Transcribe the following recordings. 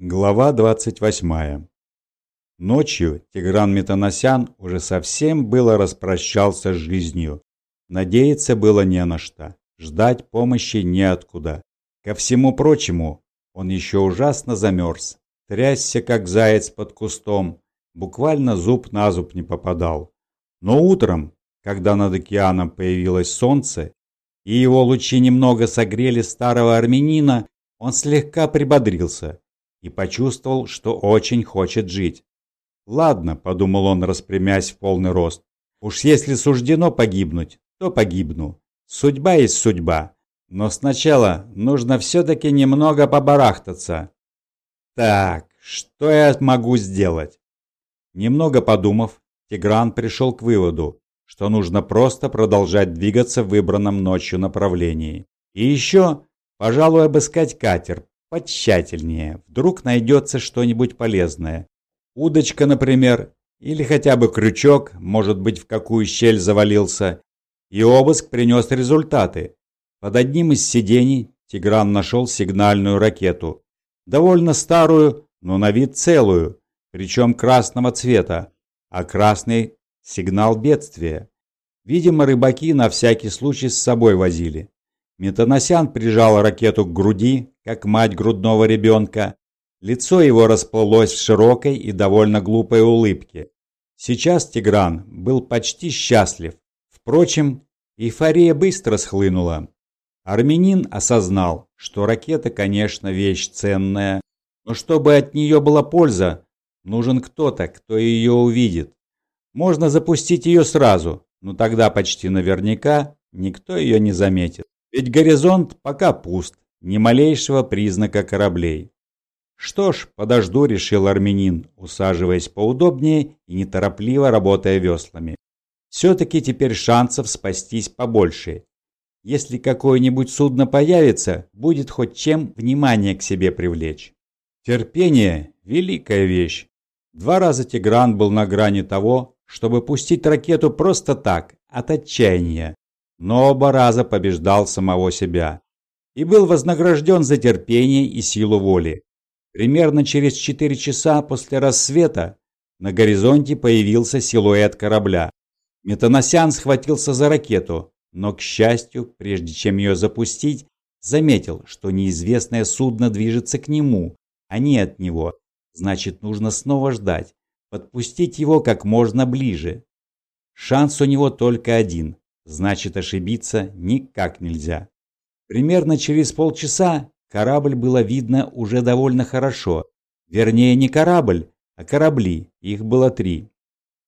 Глава 28. Ночью Тигран Метаносян уже совсем было распрощался с жизнью. Надеяться было не на что, ждать помощи неоткуда. Ко всему прочему, он еще ужасно замерз, трясся как заяц под кустом, буквально зуб на зуб не попадал. Но утром, когда над океаном появилось солнце, и его лучи немного согрели старого армянина, он слегка прибодрился – и почувствовал, что очень хочет жить. «Ладно», — подумал он, распрямясь в полный рост, «уж если суждено погибнуть, то погибну. Судьба есть судьба, но сначала нужно все-таки немного побарахтаться. Так, что я могу сделать?» Немного подумав, Тигран пришел к выводу, что нужно просто продолжать двигаться в выбранном ночью направлении. И еще, пожалуй, обыскать катер, потщательнее. Вдруг найдется что-нибудь полезное. Удочка, например, или хотя бы крючок, может быть, в какую щель завалился. И обыск принес результаты. Под одним из сидений Тигран нашел сигнальную ракету. Довольно старую, но на вид целую, причем красного цвета, а красный – сигнал бедствия. Видимо, рыбаки на всякий случай с собой возили. Метаносян прижал ракету к груди, как мать грудного ребенка. Лицо его расплылось в широкой и довольно глупой улыбке. Сейчас Тигран был почти счастлив. Впрочем, эйфория быстро схлынула. Армянин осознал, что ракета, конечно, вещь ценная, но чтобы от нее была польза, нужен кто-то, кто ее увидит. Можно запустить ее сразу, но тогда почти наверняка никто ее не заметит. Ведь горизонт пока пуст, ни малейшего признака кораблей. Что ж, подожду, решил армянин, усаживаясь поудобнее и неторопливо работая веслами. Все-таки теперь шансов спастись побольше. Если какое-нибудь судно появится, будет хоть чем внимание к себе привлечь. Терпение – великая вещь. Два раза Тигран был на грани того, чтобы пустить ракету просто так, от отчаяния но оба раза побеждал самого себя и был вознагражден за терпение и силу воли. Примерно через 4 часа после рассвета на горизонте появился силуэт корабля. Метаносян схватился за ракету, но, к счастью, прежде чем ее запустить, заметил, что неизвестное судно движется к нему, а не от него. Значит, нужно снова ждать, подпустить его как можно ближе. Шанс у него только один Значит, ошибиться никак нельзя. Примерно через полчаса корабль было видно уже довольно хорошо. Вернее, не корабль, а корабли. Их было три.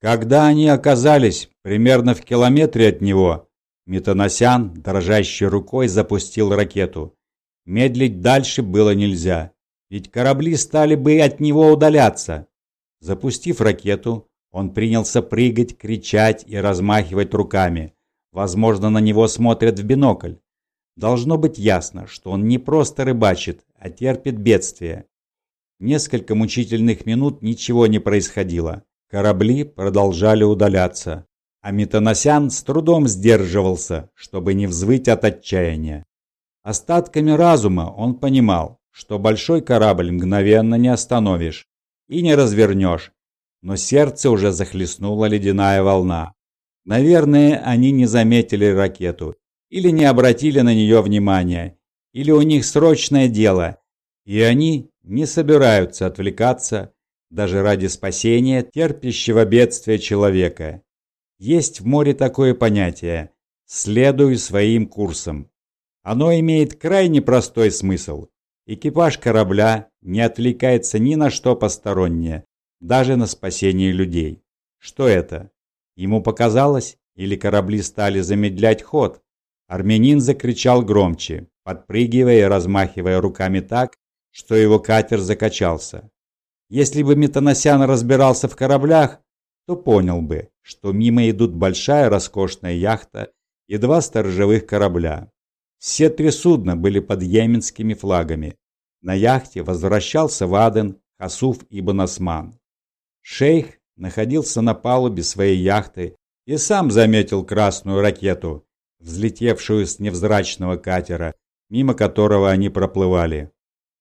Когда они оказались примерно в километре от него, Метаносян, дрожащей рукой, запустил ракету. Медлить дальше было нельзя, ведь корабли стали бы от него удаляться. Запустив ракету, он принялся прыгать, кричать и размахивать руками. Возможно, на него смотрят в бинокль. Должно быть ясно, что он не просто рыбачит, а терпит бедствие. Несколько мучительных минут ничего не происходило. Корабли продолжали удаляться, а Метаносян с трудом сдерживался, чтобы не взвыть от отчаяния. Остатками разума он понимал, что большой корабль мгновенно не остановишь и не развернешь, но сердце уже захлестнула ледяная волна. Наверное, они не заметили ракету, или не обратили на нее внимания, или у них срочное дело, и они не собираются отвлекаться даже ради спасения терпящего бедствия человека. Есть в море такое понятие «следуй своим курсом». Оно имеет крайне простой смысл. Экипаж корабля не отвлекается ни на что постороннее, даже на спасение людей. Что это? Ему показалось, или корабли стали замедлять ход. Армянин закричал громче, подпрыгивая и размахивая руками так, что его катер закачался. Если бы Метаносян разбирался в кораблях, то понял бы, что мимо идут большая роскошная яхта и два сторожевых корабля. Все три судна были под йеменскими флагами. На яхте возвращался Ваден, Хасуф и Банасман. Шейх находился на палубе своей яхты и сам заметил красную ракету, взлетевшую с невзрачного катера, мимо которого они проплывали.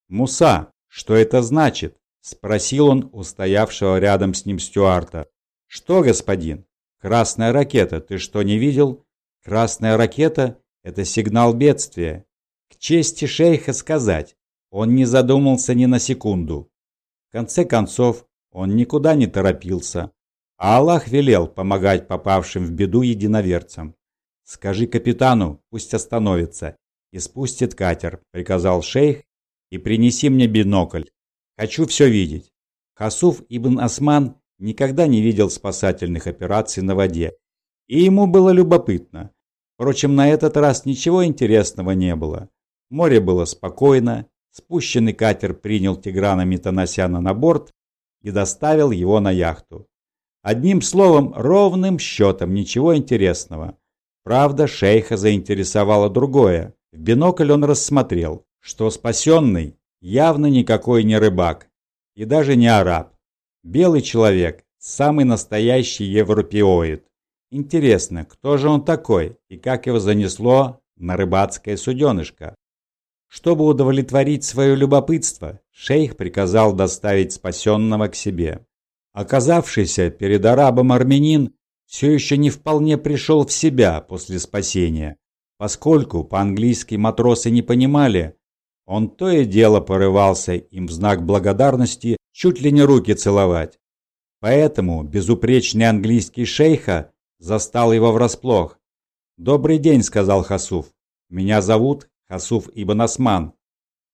«Муса», «Что это значит?» – спросил он у стоявшего рядом с ним стюарта. «Что, господин? Красная ракета, ты что, не видел? Красная ракета – это сигнал бедствия. К чести шейха сказать, он не задумался ни на секунду. В конце концов, он никуда не торопился, а Аллах велел помогать попавшим в беду единоверцам. «Скажи капитану, пусть остановится и спустит катер», – приказал шейх, – «и принеси мне бинокль. Хочу все видеть». Хасуф ибн Осман никогда не видел спасательных операций на воде, и ему было любопытно. Впрочем, на этот раз ничего интересного не было. Море было спокойно, спущенный катер принял Тиграна Метаносяна на борт и доставил его на яхту. Одним словом, ровным счетом ничего интересного. Правда, шейха заинтересовало другое. В бинокль он рассмотрел, что спасенный явно никакой не рыбак и даже не араб. Белый человек, самый настоящий европеоид. Интересно, кто же он такой и как его занесло на рыбацкое суденышко? Чтобы удовлетворить свое любопытство, шейх приказал доставить спасенного к себе. Оказавшийся перед арабом армянин все еще не вполне пришел в себя после спасения, поскольку по-английски матросы не понимали, он то и дело порывался им в знак благодарности чуть ли не руки целовать. Поэтому безупречный английский шейха застал его врасплох. «Добрый день», — сказал Хасуф. «Меня зовут Хасуф Ибн Осман.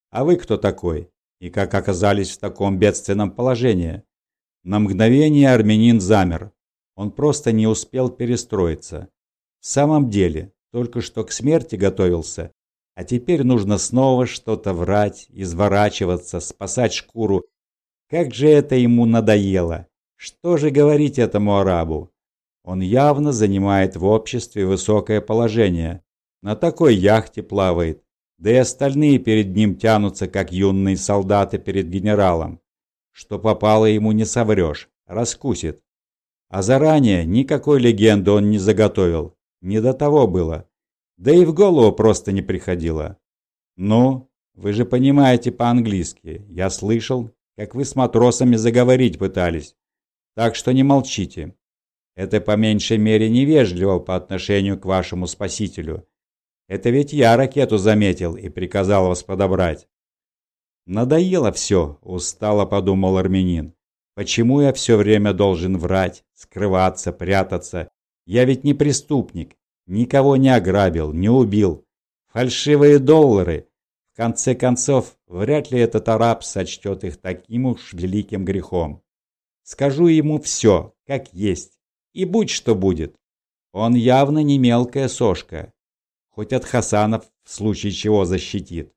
А вы кто такой? И как оказались в таком бедственном положении? На мгновение армянин замер. Он просто не успел перестроиться. В самом деле, только что к смерти готовился, а теперь нужно снова что-то врать, изворачиваться, спасать шкуру. Как же это ему надоело! Что же говорить этому арабу? Он явно занимает в обществе высокое положение. На такой яхте плавает, да и остальные перед ним тянутся, как юные солдаты перед генералом. Что попало ему не соврешь, раскусит. А заранее никакой легенды он не заготовил, не до того было. Да и в голову просто не приходило. Ну, вы же понимаете по-английски, я слышал, как вы с матросами заговорить пытались. Так что не молчите. Это по меньшей мере невежливо по отношению к вашему спасителю. Это ведь я ракету заметил и приказал вас подобрать. Надоело все, устало подумал армянин. Почему я все время должен врать, скрываться, прятаться? Я ведь не преступник, никого не ограбил, не убил. Фальшивые доллары. В конце концов, вряд ли этот араб сочтет их таким уж великим грехом. Скажу ему все, как есть, и будь что будет. Он явно не мелкая сошка, хоть от Хасанов в случае чего защитит.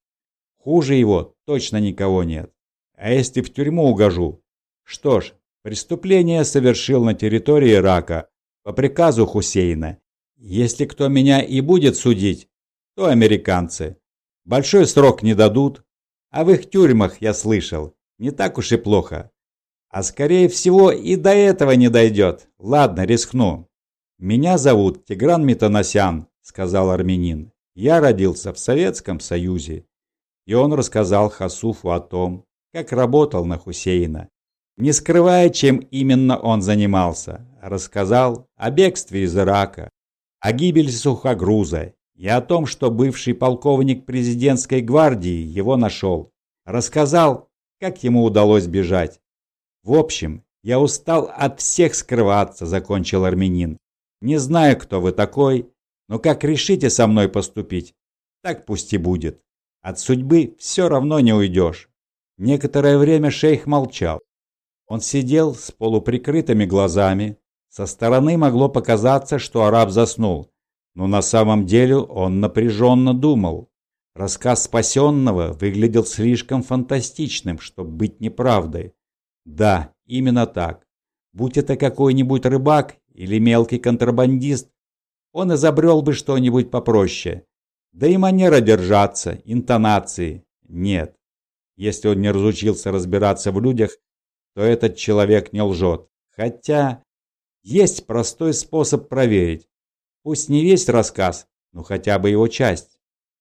Хуже его точно никого нет. А если в тюрьму угожу? Что ж, преступление совершил на территории Ирака по приказу Хусейна. Если кто меня и будет судить, то американцы. Большой срок не дадут, а в их тюрьмах, я слышал, не так уж и плохо. А скорее всего и до этого не дойдет. Ладно, рискну. Меня зовут Тигран Метаносян сказал армянин. Я родился в Советском Союзе. И он рассказал Хасуфу о том, как работал на Хусейна. Не скрывая, чем именно он занимался, рассказал о бегстве из Ирака, о гибели сухогруза и о том, что бывший полковник президентской гвардии его нашел. Рассказал, как ему удалось бежать. В общем, я устал от всех скрываться, закончил армянин. Не знаю, кто вы такой, но как решите со мной поступить, так пусть и будет. От судьбы все равно не уйдешь. Некоторое время шейх молчал. Он сидел с полуприкрытыми глазами. Со стороны могло показаться, что араб заснул, но на самом деле он напряженно думал. Рассказ спасенного выглядел слишком фантастичным, чтобы быть неправдой. Да, именно так. Будь это какой-нибудь рыбак или мелкий контрабандист, он изобрел бы что-нибудь попроще. Да и манера держаться, интонации нет. Если он не разучился разбираться в людях, то этот человек не лжет. Хотя есть простой способ проверить. Пусть не весь рассказ, но хотя бы его часть.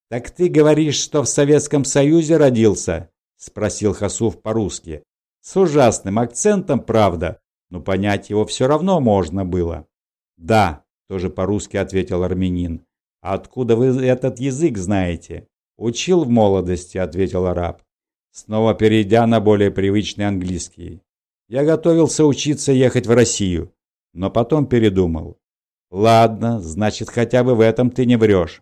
«Так ты говоришь, что в Советском Союзе родился?» спросил Хасуф по-русски. С ужасным акцентом, правда, но понять его все равно можно было. Да, тоже по-русски ответил армянин. откуда вы этот язык знаете? Учил в молодости, ответил араб, снова перейдя на более привычный английский. Я готовился учиться ехать в Россию, но потом передумал. Ладно, значит, хотя бы в этом ты не врешь.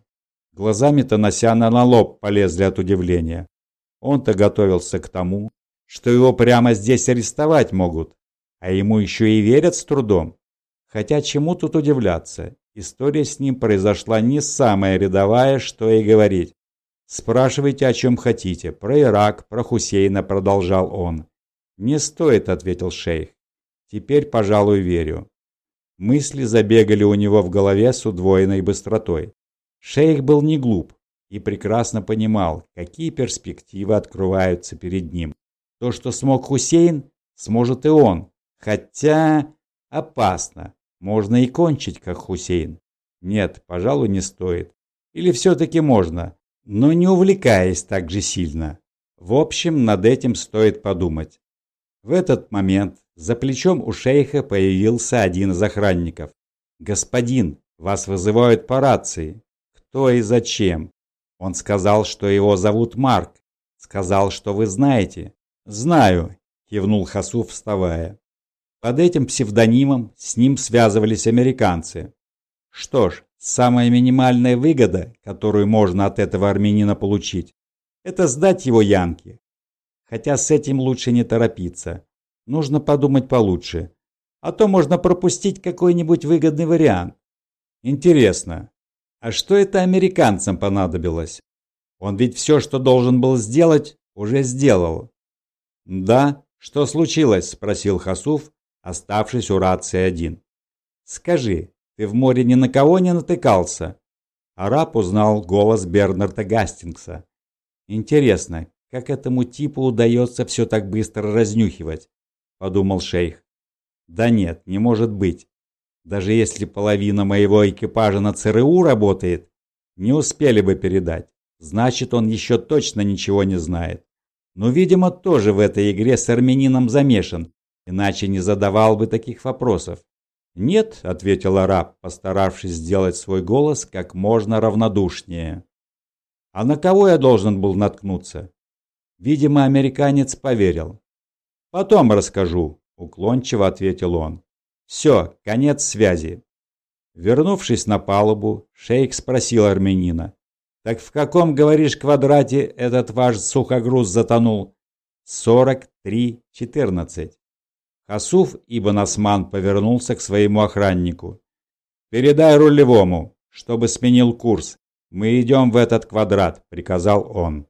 Глазами-то Насяна на лоб полезли от удивления. Он-то готовился к тому, что его прямо здесь арестовать могут, а ему еще и верят с трудом. Хотя чему тут удивляться? История с ним произошла не самая рядовая, что и говорить. «Спрашивайте, о чем хотите. Про Ирак, про Хусейна», — продолжал он. «Не стоит», — ответил шейх. «Теперь, пожалуй, верю». Мысли забегали у него в голове с удвоенной быстротой. Шейх был не глуп и прекрасно понимал, какие перспективы открываются перед ним. То, что смог Хусейн, сможет и он. Хотя опасно. Можно и кончить, как Хусейн. Нет, пожалуй, не стоит. Или все-таки можно, но не увлекаясь так же сильно. В общем, над этим стоит подумать. В этот момент за плечом у шейха появился один из охранников. «Господин, вас вызывают по рации». «Кто и зачем?» Он сказал, что его зовут Марк. Сказал, что вы знаете. «Знаю», – кивнул Хасу, вставая. Под этим псевдонимом с ним связывались американцы. Что ж, самая минимальная выгода, которую можно от этого армянина получить, это сдать его Янке. Хотя с этим лучше не торопиться. Нужно подумать получше. А то можно пропустить какой-нибудь выгодный вариант. Интересно, а что это американцам понадобилось? Он ведь все, что должен был сделать, уже сделал. «Да, что случилось?» – спросил Хасуф, оставшись у рации один. «Скажи, ты в море ни на кого не натыкался?» Араб узнал голос Бернарда Гастингса. «Интересно, как этому типу удается все так быстро разнюхивать?» – подумал шейх. «Да нет, не может быть. Даже если половина моего экипажа на ЦРУ работает, не успели бы передать. Значит, он еще точно ничего не знает. Но, видимо, тоже в этой игре с армянином замешан, иначе не задавал бы таких вопросов. «Нет», — ответил араб, постаравшись сделать свой голос как можно равнодушнее. «А на кого я должен был наткнуться?» Видимо, американец поверил. «Потом расскажу», — уклончиво ответил он. «Все, конец связи». Вернувшись на палубу, шейх спросил армянина. «Так в каком, говоришь, квадрате этот ваш сухогруз затонул?» «Сорок три четырнадцать». Хасуф Ибн Осман повернулся к своему охраннику. «Передай рулевому, чтобы сменил курс. Мы идем в этот квадрат», — приказал он.